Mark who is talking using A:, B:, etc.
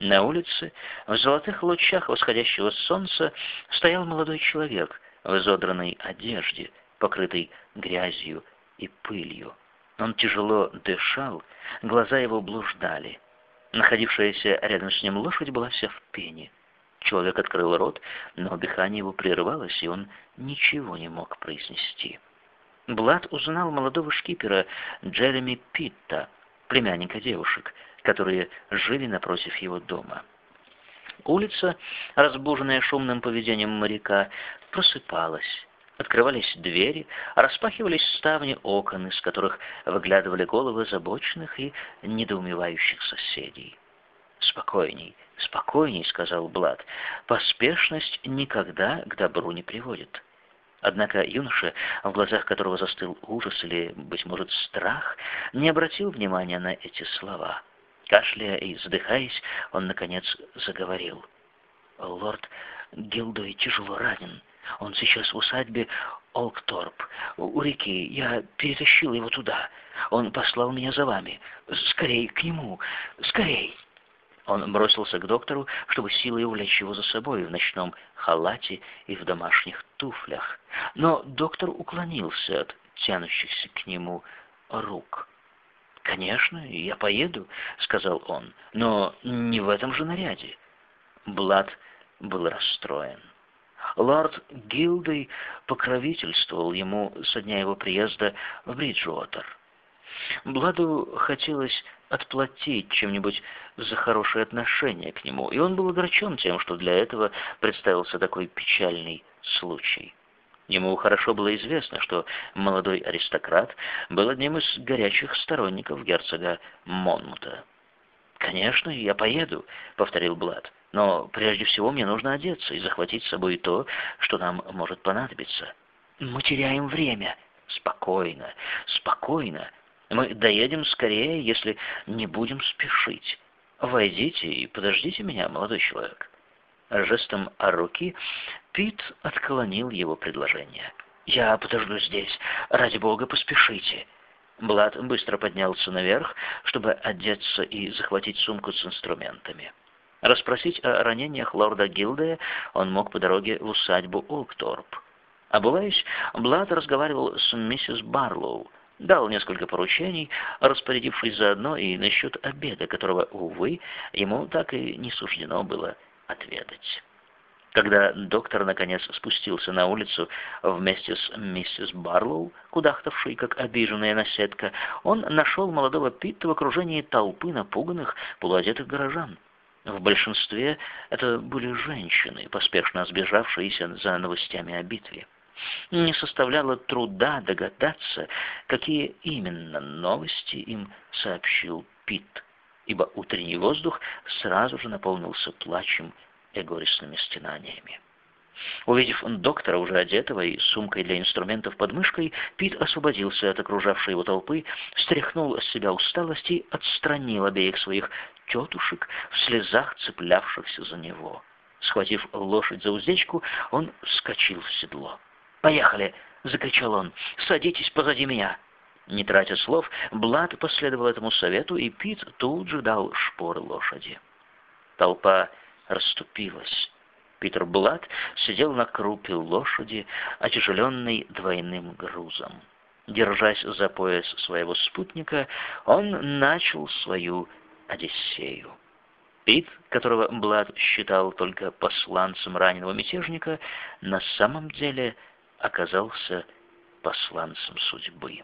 A: На улице, в золотых лучах восходящего солнца, стоял молодой человек в изодранной одежде, покрытой грязью и пылью. Он тяжело дышал, глаза его блуждали. Находившаяся рядом с ним лошадь была вся в пене. Человек открыл рот, но дыхание его прерывалось, и он ничего не мог произнести. Блад узнал молодого шкипера Джереми Питта, племянника девушек, которые жили напротив его дома. Улица, разбуженная шумным поведением моряка, просыпалась. Открывались двери, распахивались ставни окон, из которых выглядывали головы озабоченных и недоумевающих соседей. «Спокойней, спокойней», — сказал Блад, — «поспешность никогда к добру не приводит». Однако юноша, в глазах которого застыл ужас или, быть может, страх, не обратил внимания на эти слова. Кашляя и задыхаясь, он, наконец, заговорил. «Лорд Гилдой тяжело ранен. Он сейчас в усадьбе Олкторп, у реки. Я перетащил его туда. Он послал меня за вами. Скорей к нему! Скорей!» Он бросился к доктору, чтобы силой увлечь его за собой в ночном халате и в домашних туфлях. Но доктор уклонился от тянущихся к нему рук. «Конечно, я поеду», — сказал он, — «но не в этом же наряде». Блад был расстроен. Лорд Гилдей покровительствовал ему со дня его приезда в Бриджуотер. Бладу хотелось отплатить чем-нибудь за хорошее отношение к нему, и он был огорчен тем, что для этого представился такой печальный случай. Ему хорошо было известно, что молодой аристократ был одним из горячих сторонников герцога Монмута. «Конечно, я поеду», — повторил Блад, — «но прежде всего мне нужно одеться и захватить с собой то, что нам может понадобиться». «Мы теряем время». «Спокойно, спокойно. Мы доедем скорее, если не будем спешить. Войдите и подождите меня, молодой человек». Жестом руки Пит отклонил его предложение. «Я подожду здесь. Ради бога, поспешите». Блад быстро поднялся наверх, чтобы одеться и захватить сумку с инструментами. Расспросить о ранениях лорда Гилдея он мог по дороге в усадьбу Олкторп. Обуваясь, Блад разговаривал с миссис Барлоу, дал несколько поручений, распорядившись заодно и насчет обеда, которого, увы, ему так и не суждено было отведать. Когда доктор наконец спустился на улицу вместе с миссис Барлоу, кудахтавшей как обиженная наседка, он нашел молодого Питта в окружении толпы напуганных, полуодетых горожан. В большинстве это были женщины, поспешно сбежавшиеся за новостями о битве. Не составляло труда догадаться, какие именно новости им сообщил Питт, ибо утренний воздух сразу же наполнился плачем и горестными стенаниями. Увидев доктора, уже одетого и сумкой для инструментов под мышкой, Пит освободился от окружавшей его толпы, стряхнул с себя усталость и отстранил обеих своих тетушек в слезах, цеплявшихся за него. Схватив лошадь за уздечку, он вскочил в седло. «Поехали!» — закричал он. «Садитесь позади меня!» Не тратя слов, Блад последовал этому совету, и Пит тут же дал шпоры лошади. Толпа расступилась. Питер Блад сидел на крупе лошади, отяжеленной двойным грузом. Держась за пояс своего спутника, он начал свою Одиссею. Пит, которого Блад считал только посланцем раненого мятежника, на самом деле оказался посланцем судьбы.